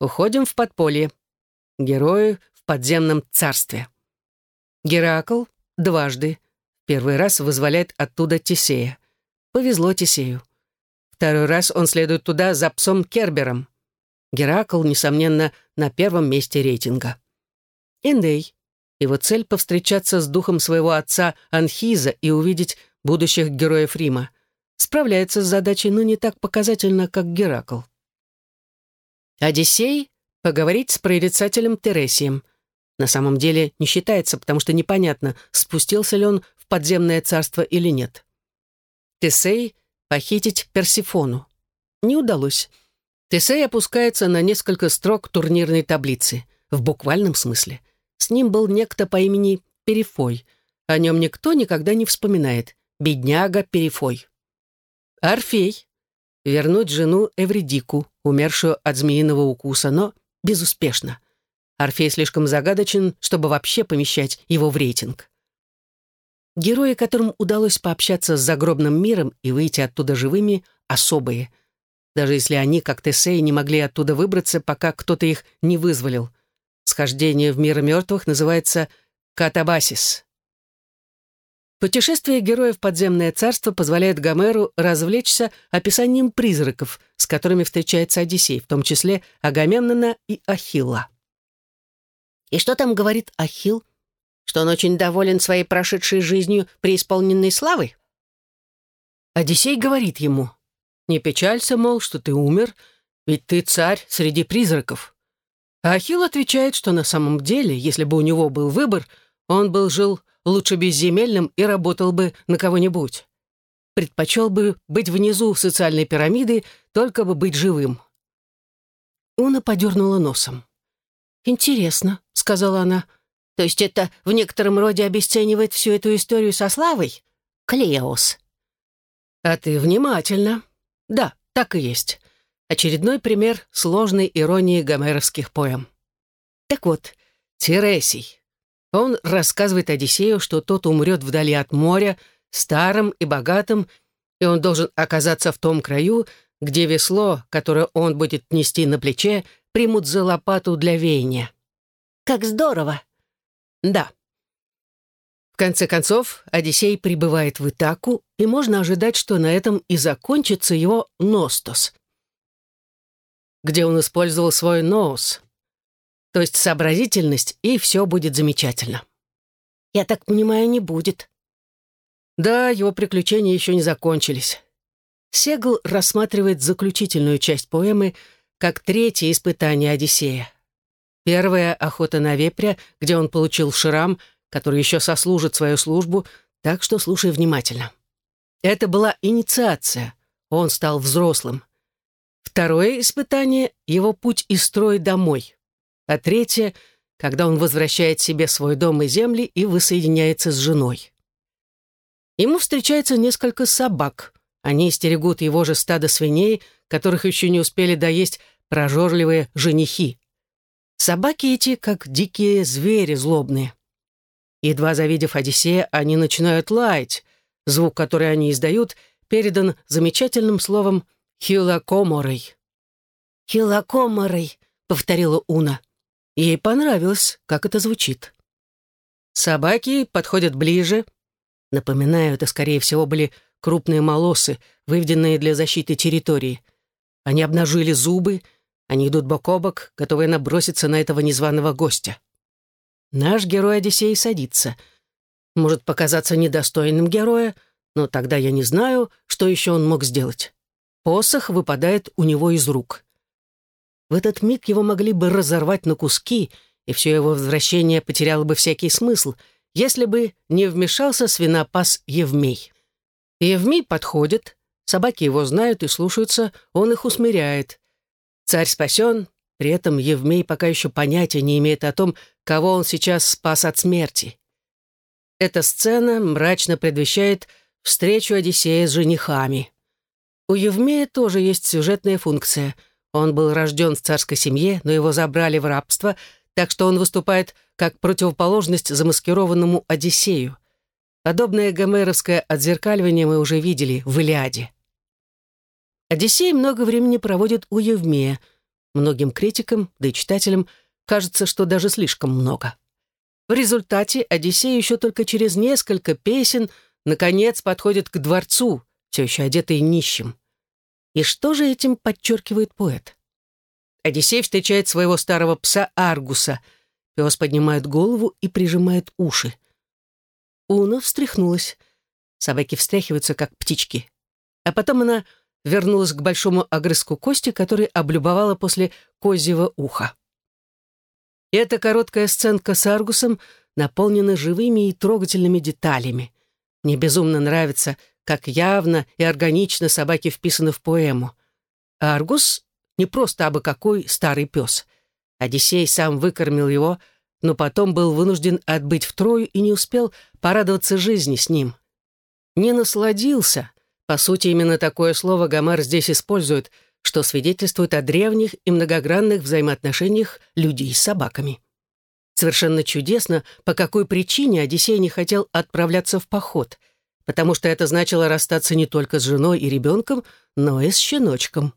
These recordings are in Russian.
Уходим в подполье. Герои в подземном царстве. Геракл дважды. Первый раз вызволяет оттуда Тесея. Повезло Тесею. Второй раз он следует туда за псом Кербером. Геракл, несомненно, на первом месте рейтинга. Индей. Его цель — повстречаться с духом своего отца Анхиза и увидеть будущих героев Рима. Справляется с задачей, но не так показательно, как Геракл. Одиссей — поговорить с прорицателем Тересием. На самом деле не считается, потому что непонятно, спустился ли он в подземное царство или нет. Тесей — похитить Персифону. Не удалось. Тесей опускается на несколько строк турнирной таблицы, в буквальном смысле. С ним был некто по имени Перифой. О нем никто никогда не вспоминает. Бедняга Перифой. Орфей. Вернуть жену Эвридику, умершую от змеиного укуса, но безуспешно. Орфей слишком загадочен, чтобы вообще помещать его в рейтинг. Герои, которым удалось пообщаться с загробным миром и выйти оттуда живыми, особые – даже если они, как Тесей, не могли оттуда выбраться, пока кто-то их не вызволил. Схождение в мир мертвых называется катабасис. Путешествие героя в подземное царство позволяет Гомеру развлечься описанием призраков, с которыми встречается Одиссей, в том числе Агамемнона и Ахилла. И что там говорит Ахилл? Что он очень доволен своей прошедшей жизнью преисполненной славой? Одиссей говорит ему, не печалься, мол, что ты умер, ведь ты царь среди призраков. А Ахилл отвечает, что на самом деле, если бы у него был выбор, он был жил лучше безземельным и работал бы на кого-нибудь. Предпочел бы быть внизу социальной пирамиды, только бы быть живым. Уна подернула носом. «Интересно», — сказала она. «То есть это в некотором роде обесценивает всю эту историю со славой? Клеос». «А ты внимательно», да, так и есть. Очередной пример сложной иронии гомеровских поэм. Так вот, Тересий. Он рассказывает Одиссею, что тот умрет вдали от моря, старым и богатым, и он должен оказаться в том краю, где весло, которое он будет нести на плече, примут за лопату для веяния. Как здорово! Да, в конце концов, Одиссей прибывает в Итаку, и можно ожидать, что на этом и закончится его Ностос, где он использовал свой ноос, то есть сообразительность, и все будет замечательно. Я так понимаю, не будет. Да, его приключения еще не закончились. Сегл рассматривает заключительную часть поэмы как третье испытание Одиссея. Первая — охота на вепря, где он получил шрам — который еще сослужит свою службу, так что слушай внимательно. Это была инициация. Он стал взрослым. Второе испытание — его путь из строя домой. А третье — когда он возвращает себе свой дом и земли и воссоединяется с женой. Ему встречается несколько собак. Они стерегут его же стадо свиней, которых еще не успели доесть прожорливые женихи. Собаки эти, как дикие звери злобные. Едва завидев Одиссея, они начинают лаять. Звук, который они издают, передан замечательным словом «хилакоморой». «Хилакоморой», — повторила Уна. Ей понравилось, как это звучит. Собаки подходят ближе. Напоминаю, это, скорее всего, были крупные молосы, выведенные для защиты территории. Они обнажили зубы, они идут бок о бок, готовые наброситься на этого незваного гостя. Наш герой Одиссей садится. Может показаться недостойным героя, но тогда я не знаю, что еще он мог сделать. Посох выпадает у него из рук. В этот миг его могли бы разорвать на куски, и все его возвращение потеряло бы всякий смысл, если бы не вмешался свинопас Евмей. Евмей подходит, собаки его знают и слушаются, он их усмиряет. Царь спасен, при этом Евмей пока еще понятия не имеет о том, кого он сейчас спас от смерти. Эта сцена мрачно предвещает встречу Одиссея с женихами. У Евмея тоже есть сюжетная функция. Он был рожден в царской семье, но его забрали в рабство, так что он выступает как противоположность замаскированному Одиссею. Подобное гомеровское отзеркаливание мы уже видели в Илиаде. Одиссей много времени проводит у Евмея — Многим критикам, да и читателям, кажется, что даже слишком много. В результате Одиссей еще только через несколько песен наконец подходит к дворцу, все еще одетый нищим. И что же этим подчеркивает поэт? Одиссей встречает своего старого пса Аргуса. Пес поднимает голову и прижимает уши. Уна встряхнулась. Собаки встряхиваются, как птички. А потом она вернулась к большому огрызку кости, который облюбовала после козьего уха. И эта короткая сценка с Аргусом наполнена живыми и трогательными деталями. Мне безумно нравится, как явно и органично собаки вписаны в поэму. Аргус — не просто абы какой старый пес. Одиссей сам выкормил его, но потом был вынужден отбыть в Трою и не успел порадоваться жизни с ним. Не насладился. По сути, именно такое слово Гомер здесь использует — что свидетельствует о древних и многогранных взаимоотношениях людей с собаками. Совершенно чудесно, по какой причине Одиссей не хотел отправляться в поход, потому что это значило расстаться не только с женой и ребенком, но и с щеночком.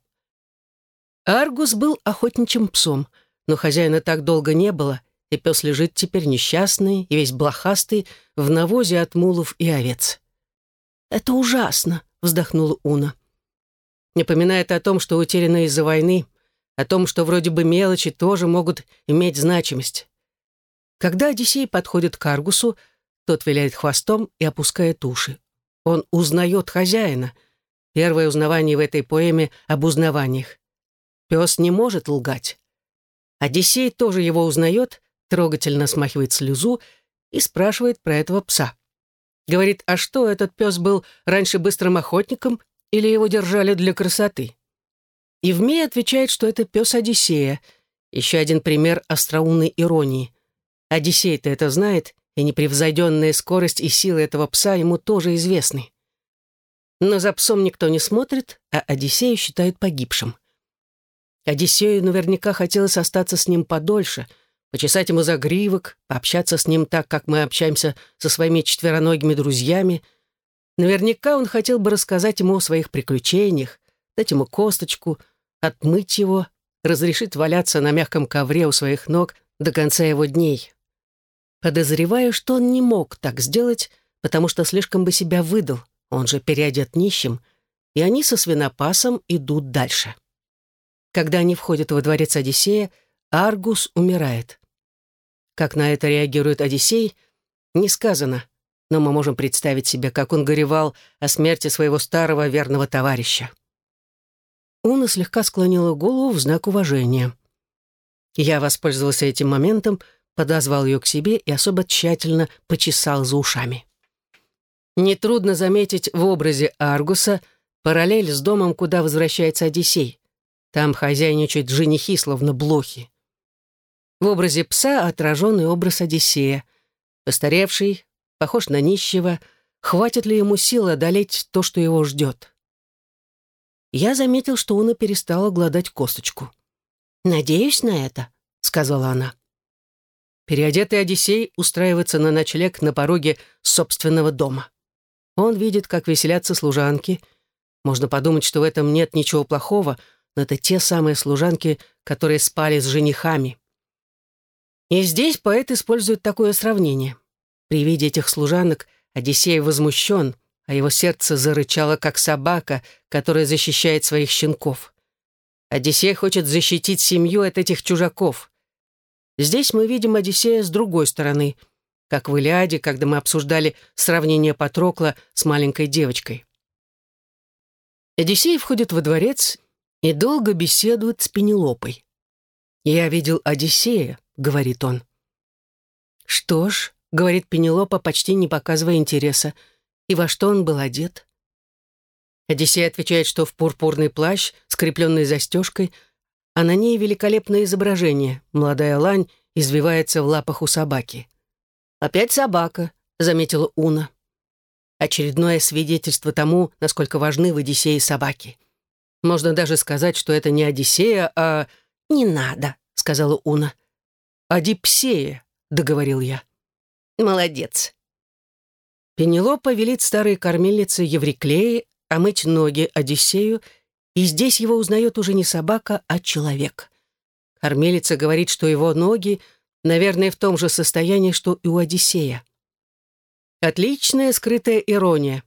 Аргус был охотничьим псом, но хозяина так долго не было, и пес лежит теперь несчастный и весь блохастый в навозе от мулов и овец. «Это ужасно», — вздохнула Уна напоминает о том, что утеряно из-за войны, о том, что вроде бы мелочи тоже могут иметь значимость. Когда Одиссей подходит к Аргусу, тот виляет хвостом и опускает уши. Он узнает хозяина. Первое узнавание в этой поэме об узнаваниях. Пес не может лгать. Одиссей тоже его узнает, трогательно смахивает слезу и спрашивает про этого пса. Говорит, а что, этот пес был раньше быстрым охотником или его держали для красоты? Евмей отвечает, что это пес Одиссея. Еще один пример остроумной иронии. Одиссей-то это знает, и непревзойденная скорость и сила этого пса ему тоже известны. Но за псом никто не смотрит, а Одиссея считают погибшим. Одиссею наверняка хотелось остаться с ним подольше, почесать ему за гривок, пообщаться с ним так, как мы общаемся со своими четвероногими друзьями — Наверняка он хотел бы рассказать ему о своих приключениях, дать ему косточку, отмыть его, разрешить валяться на мягком ковре у своих ног до конца его дней. Подозреваю, что он не мог так сделать, потому что слишком бы себя выдал, он же переодет нищим, и они со свинопасом идут дальше. Когда они входят во дворец Одиссея, Аргус умирает. Как на это реагирует Одиссей, не сказано — но мы можем представить себе, как он горевал о смерти своего старого верного товарища. Уна слегка склонила голову в знак уважения. Я воспользовался этим моментом, подозвал ее к себе и особо тщательно почесал за ушами. Нетрудно заметить в образе Аргуса параллель с домом, куда возвращается Одиссей. Там хозяйничают женихи, словно блохи. В образе пса отраженный образ Одиссея. Постаревший, похож на нищего, хватит ли ему сил одолеть то, что его ждет. Я заметил, что Уна перестала гладать косточку. «Надеюсь на это», — сказала она. Переодетый Одиссей устраивается на ночлег на пороге собственного дома. Он видит, как веселятся служанки. Можно подумать, что в этом нет ничего плохого, но это те самые служанки, которые спали с женихами. И здесь поэт использует такое сравнение. При виде этих служанок Одиссей возмущен, а его сердце зарычало, как собака, которая защищает своих щенков. Одиссей хочет защитить семью от этих чужаков. Здесь мы видим Одиссея с другой стороны, как в Илиаде, когда мы обсуждали сравнение Патрокла с маленькой девочкой. Одиссей входит во дворец и долго беседует с Пенелопой. «Я видел Одиссея», — говорит он. «Что ж», — говорит Пенелопа, почти не показывая интереса. «И во что он был одет?» Одиссей отвечает, что в пурпурный плащ, скрепленный застежкой, а на ней великолепное изображение. Молодая лань извивается в лапах у собаки. «Опять собака», — заметила Уна. Очередное свидетельство тому, насколько важны в Одиссее собаки. Можно даже сказать, что это не Одиссея, а... «Не надо», — сказала Уна. «Адипсея», — договорил я. Молодец. Пенелопа велит старой кормильнице Евриклее омыть ноги Одиссею, и здесь его узнает уже не собака, а человек. Кормилица говорит, что его ноги, наверное, в том же состоянии, что и у Одиссея. Отличная скрытая ирония.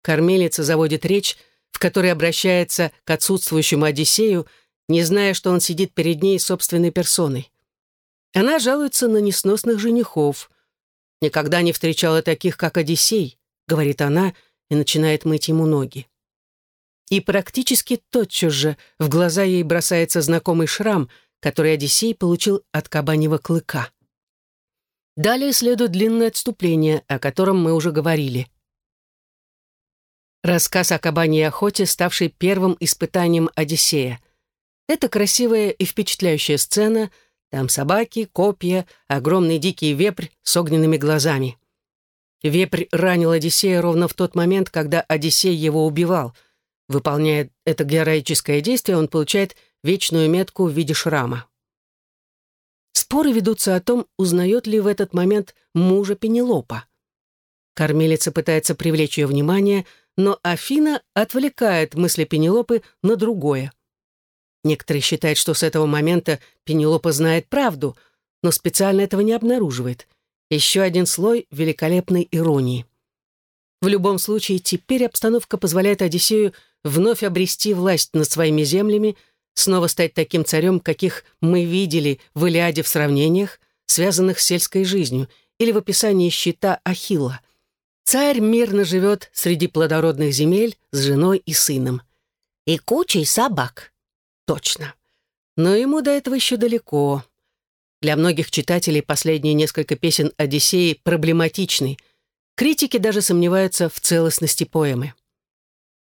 Кормилица заводит речь, в которой обращается к отсутствующему Одиссею, не зная, что он сидит перед ней собственной персоной. Она жалуется на несносных женихов. «Никогда не встречала таких, как Одиссей», — говорит она и начинает мыть ему ноги. И практически тотчас же в глаза ей бросается знакомый шрам, который Одиссей получил от кабаньего клыка. Далее следует длинное отступление, о котором мы уже говорили. Рассказ о кабаньей охоте, ставший первым испытанием Одиссея. Это красивая и впечатляющая сцена, там собаки, копья, огромный дикий вепрь с огненными глазами. Вепрь ранил Одиссея ровно в тот момент, когда Одиссей его убивал. Выполняя это героическое действие, он получает вечную метку в виде шрама. Споры ведутся о том, узнает ли в этот момент мужа Пенелопа. Кормилица пытается привлечь ее внимание, но Афина отвлекает мысли Пенелопы на другое. Некоторые считают, что с этого момента Пенелопа знает правду, но специально этого не обнаруживает. Еще один слой великолепной иронии. В любом случае, теперь обстановка позволяет Одиссею вновь обрести власть над своими землями, снова стать таким царем, каких мы видели в Илиаде в сравнениях, связанных с сельской жизнью, или в описании щита Ахилла. Царь мирно живет среди плодородных земель с женой и сыном. И кучей собак. Точно. Но ему до этого еще далеко. Для многих читателей последние несколько песен Одиссеи проблематичны. Критики даже сомневаются в целостности поэмы.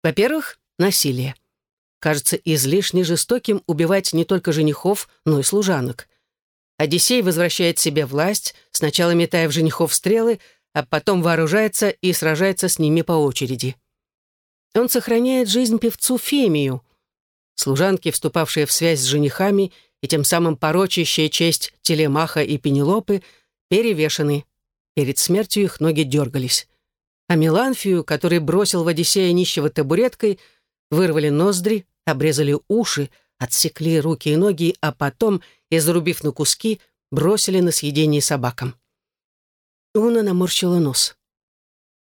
Во-первых, насилие. Кажется излишне жестоким убивать не только женихов, но и служанок. Одиссей возвращает себе власть, сначала метая в женихов стрелы, а потом вооружается и сражается с ними по очереди. Он сохраняет жизнь певцу Фемию. Служанки, вступавшие в связь с женихами и тем самым порочащие честь Телемаха и Пенелопы, перевешены. Перед смертью их ноги дергались. А Меланфию, который бросил в Одиссея нищего табуреткой, вырвали ноздри, обрезали уши, отсекли руки и ноги, а потом, изрубив на куски, бросили на съедение собакам. Уна наморщила нос.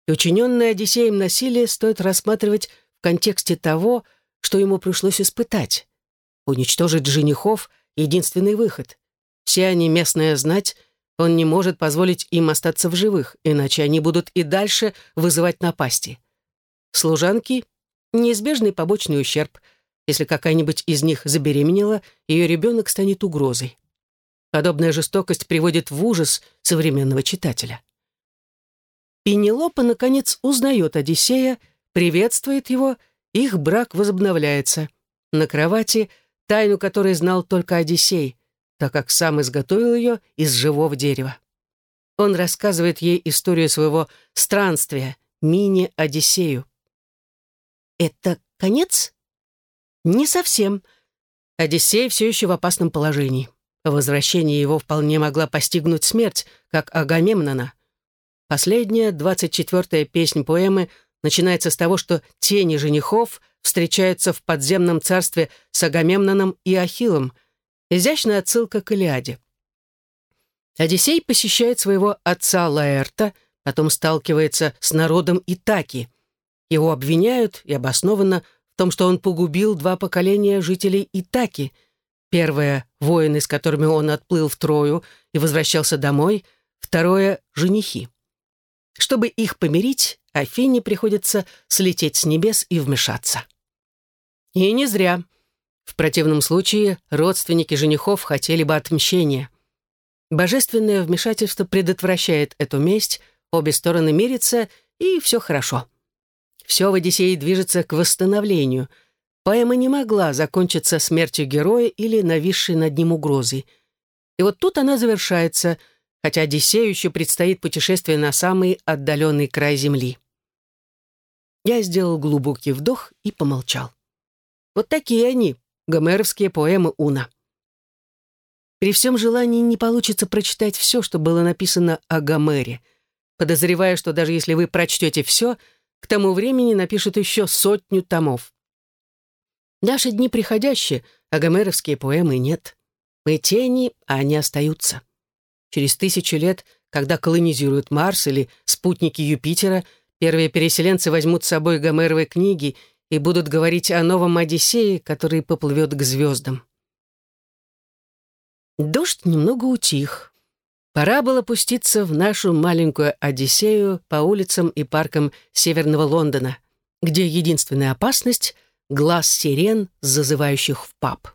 Учиненное Одиссеем насилие стоит рассматривать в контексте того, что ему пришлось испытать. Уничтожить женихов — единственный выход. Все они местная знать, он не может позволить им остаться в живых, иначе они будут и дальше вызывать напасти. Служанки — неизбежный побочный ущерб. Если какая-нибудь из них забеременела, ее ребенок станет угрозой. Подобная жестокость приводит в ужас современного читателя. Пенелопа, наконец, узнает Одиссея, приветствует его, их брак возобновляется. На кровати, тайну которой знал только Одиссей, так как сам изготовил ее из живого дерева. Он рассказывает ей историю своего странствия, мини-Одиссею. Это конец? Не совсем. Одиссей все еще в опасном положении. По возвращении его вполне могла постигнуть смерть, как Агамемнона. Последняя, двадцать четвертая песнь поэмы начинается с того, что тени женихов встречаются в подземном царстве с Агамемноном и Ахиллом. Изящная отсылка к Илиаде. Одиссей посещает своего отца Лаэрта, потом сталкивается с народом Итаки. Его обвиняют, и обоснованно, в том, что он погубил два поколения жителей Итаки — Первое — воины, с которыми он отплыл в Трою и возвращался домой. Второе — женихи. Чтобы их помирить, Афине приходится слететь с небес и вмешаться. И не зря. В противном случае родственники женихов хотели бы отмщения. Божественное вмешательство предотвращает эту месть, обе стороны мирятся, и все хорошо. Все в Одиссее движется к восстановлению — Поэма не могла закончиться смертью героя или нависшей над ним угрозой. И вот тут она завершается, хотя Одиссею еще предстоит путешествие на самый отдаленный край земли. Я сделал глубокий вдох и помолчал. Вот такие они, гомеровские поэмы Уна. При всем желании не получится прочитать все, что было написано о Гомере. Подозреваю, что даже если вы прочтете все, к тому времени напишут еще сотню томов. Наши дни приходящие, а гомеровские поэмы нет. Мы тени, а они остаются. Через тысячу лет, когда колонизируют Марс или спутники Юпитера, первые переселенцы возьмут с собой Гомеровой книги и будут говорить о новом Одиссее, который поплывет к звездам. Дождь немного утих. Пора было пуститься в нашу маленькую Одиссею по улицам и паркам северного Лондона, где единственная опасность — глаз сирен, зазывающих в паб.